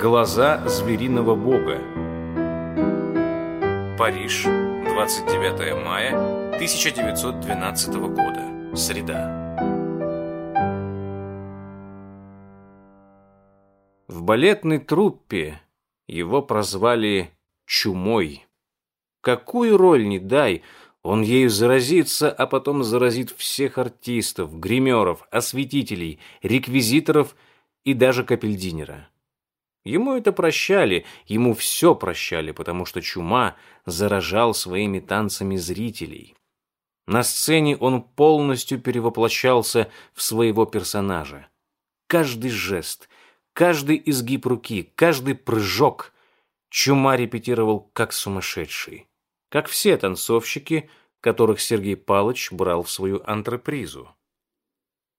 Глаза звериного бога. Париж, 29 мая 1912 года. Среда. В балетной труппе его прозвали «Чумой». Какую роль не дай, он ею заразится, а потом заразит всех артистов, гримеров, осветителей, реквизиторов и даже капельдинера. Ему это прощали, ему все прощали, потому что чума заражал своими танцами зрителей. На сцене он полностью перевоплощался в своего персонажа. Каждый жест, каждый изгиб руки, каждый прыжок чума репетировал как сумасшедший. Как все танцовщики, которых Сергей Палыч брал в свою антрепризу.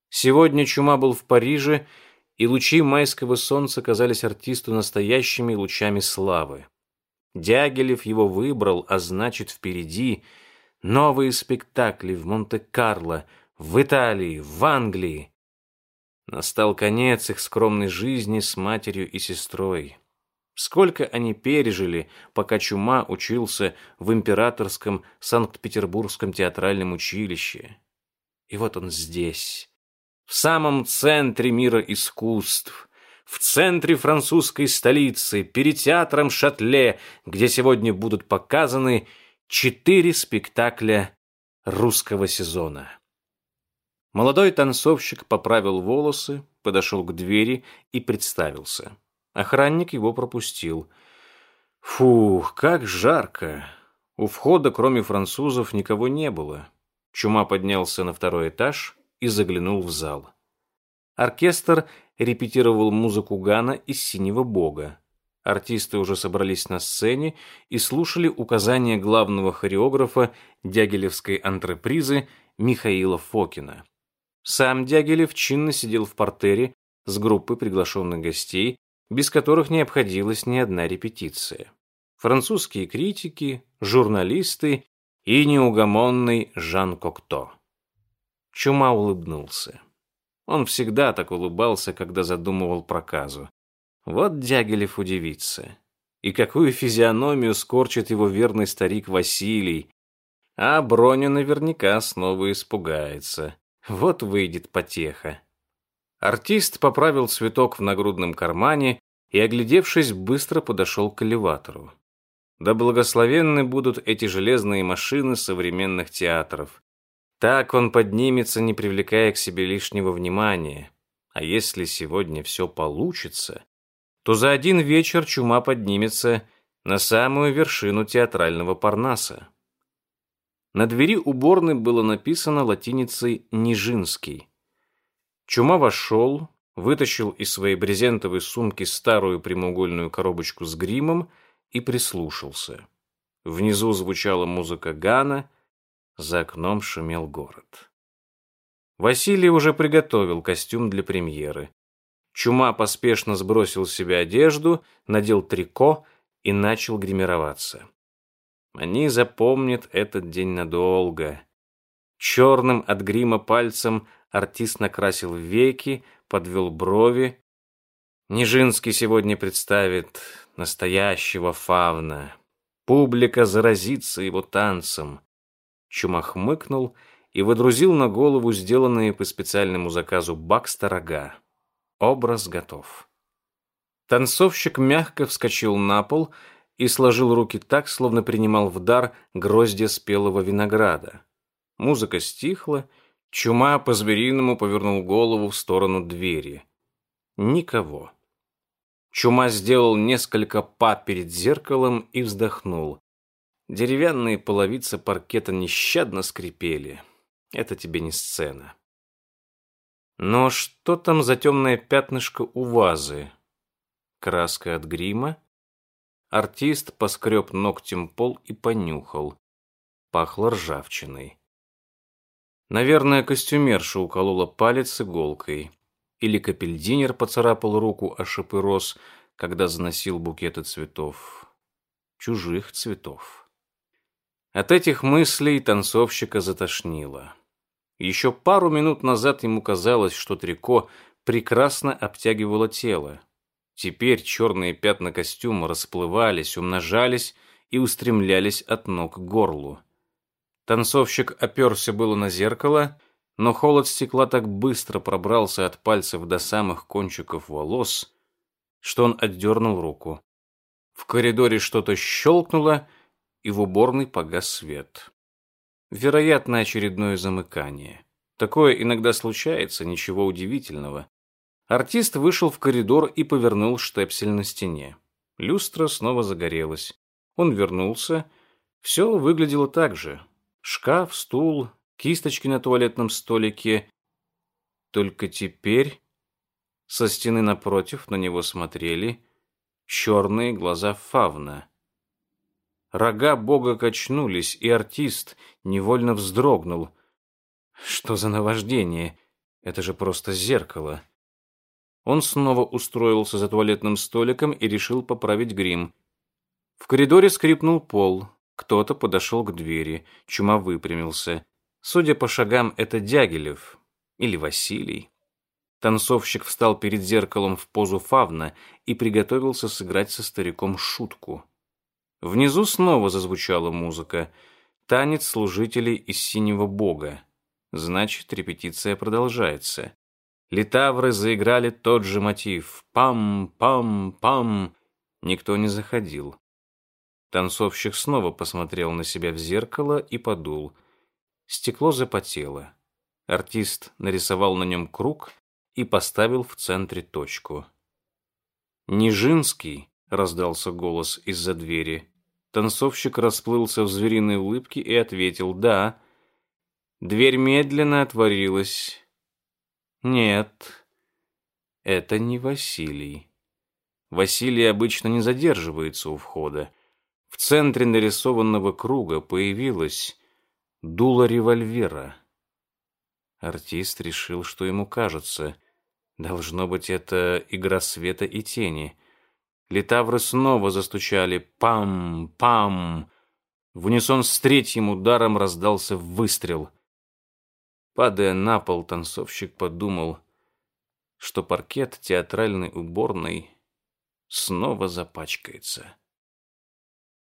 Сегодня чума был в Париже и лучи майского солнца казались артисту настоящими лучами славы. Дягилев его выбрал, а значит, впереди новые спектакли в Монте-Карло, в Италии, в Англии. Настал конец их скромной жизни с матерью и сестрой. Сколько они пережили, пока Чума учился в Императорском Санкт-Петербургском театральном училище. И вот он здесь, в самом центре мира искусств, в центре французской столицы, перед театром Шатле, где сегодня будут показаны четыре спектакля русского сезона. Молодой танцовщик поправил волосы, подошел к двери и представился. Охранник его пропустил. Фух, как жарко! У входа, кроме французов, никого не было. Чума поднялся на второй этаж и заглянул в зал. Оркестр репетировал музыку Гана из «Синего бога». Артисты уже собрались на сцене и слушали указания главного хореографа Дягилевской антрепризы Михаила Фокина. Сам Дягилев чинно сидел в портере с группой приглашенных гостей, без которых не обходилась ни одна репетиция. Французские критики, журналисты и неугомонный Жан Кокто. Чума улыбнулся. Он всегда так улыбался, когда задумывал проказу. Вот Дягилев удивится. И какую физиономию скорчит его верный старик Василий. А Броня наверняка снова испугается. Вот выйдет потеха. Артист поправил цветок в нагрудном кармане и, оглядевшись, быстро подошел к элеватору. Да благословенны будут эти железные машины современных театров. Так он поднимется, не привлекая к себе лишнего внимания. А если сегодня все получится, то за один вечер чума поднимется на самую вершину театрального парнаса. На двери уборной было написано латиницей «Нижинский». Чума вошел, вытащил из своей брезентовой сумки старую прямоугольную коробочку с гримом и прислушался. Внизу звучала музыка Гана — за окном шумел город. Василий уже приготовил костюм для премьеры. Чума поспешно сбросил с себя одежду, надел трико и начал гримироваться. Они запомнят этот день надолго. Черным от грима пальцем артист накрасил веки, подвел брови. Нижинский сегодня представит настоящего фавна. Публика заразится его танцем. Чума хмыкнул и выдрузил на голову сделанные по специальному заказу Бакста рога. Образ готов. Танцовщик мягко вскочил на пол и сложил руки так, словно принимал в дар гроздья спелого винограда. Музыка стихла, Чума по-звериному повернул голову в сторону двери. Никого. Чума сделал несколько па перед зеркалом и вздохнул. Деревянные половицы паркета нещадно скрипели. Это тебе не сцена. Но что там за темное пятнышко у вазы? Краска от грима? Артист поскреб ногтем пол и понюхал. Пахло ржавчиной. Наверное, костюмерша уколола палец иголкой. Или капельдинер поцарапал руку о шипы роз, когда заносил букеты цветов. Чужих цветов. От этих мыслей танцовщика затошнило. Еще пару минут назад ему казалось, что трико прекрасно обтягивало тело. Теперь черные пятна костюма расплывались, умножались и устремлялись от ног к горлу. Танцовщик оперся было на зеркало, но холод стекла так быстро пробрался от пальцев до самых кончиков волос, что он отдернул руку. В коридоре что-то щелкнуло, и в уборной погас свет. Вероятно, очередное замыкание. Такое иногда случается, ничего удивительного. Артист вышел в коридор и повернул штепсель на стене. Люстра снова загорелась. Он вернулся. Все выглядело так же. Шкаф, стул, кисточки на туалетном столике. Только теперь со стены напротив на него смотрели черные глаза фавна. Рога бога качнулись, и артист невольно вздрогнул. Что за наваждение? Это же просто зеркало. Он снова устроился за туалетным столиком и решил поправить грим. В коридоре скрипнул пол. Кто-то подошел к двери. Чума выпрямился. Судя по шагам, это Дягилев или Василий. Танцовщик встал перед зеркалом в позу фавна и приготовился сыграть со стариком шутку. Внизу снова зазвучала музыка. Танец служителей из синего бога. Значит, репетиция продолжается. Литавры заиграли тот же мотив. Пам-пам-пам. Никто не заходил. Танцовщик снова посмотрел на себя в зеркало и подул. Стекло запотело. Артист нарисовал на нем круг и поставил в центре точку. «Нижинский», — раздался голос из-за двери. Танцовщик расплылся в звериной улыбке и ответил «Да». Дверь медленно отворилась. «Нет, это не Василий». Василий обычно не задерживается у входа. В центре нарисованного круга появилась дуло револьвера. Артист решил, что ему кажется. Должно быть, это игра света и тени. Литавры снова застучали «пам-пам». В унисон с третьим ударом раздался выстрел. Падая на пол, танцовщик подумал, что паркет театральной уборной снова запачкается.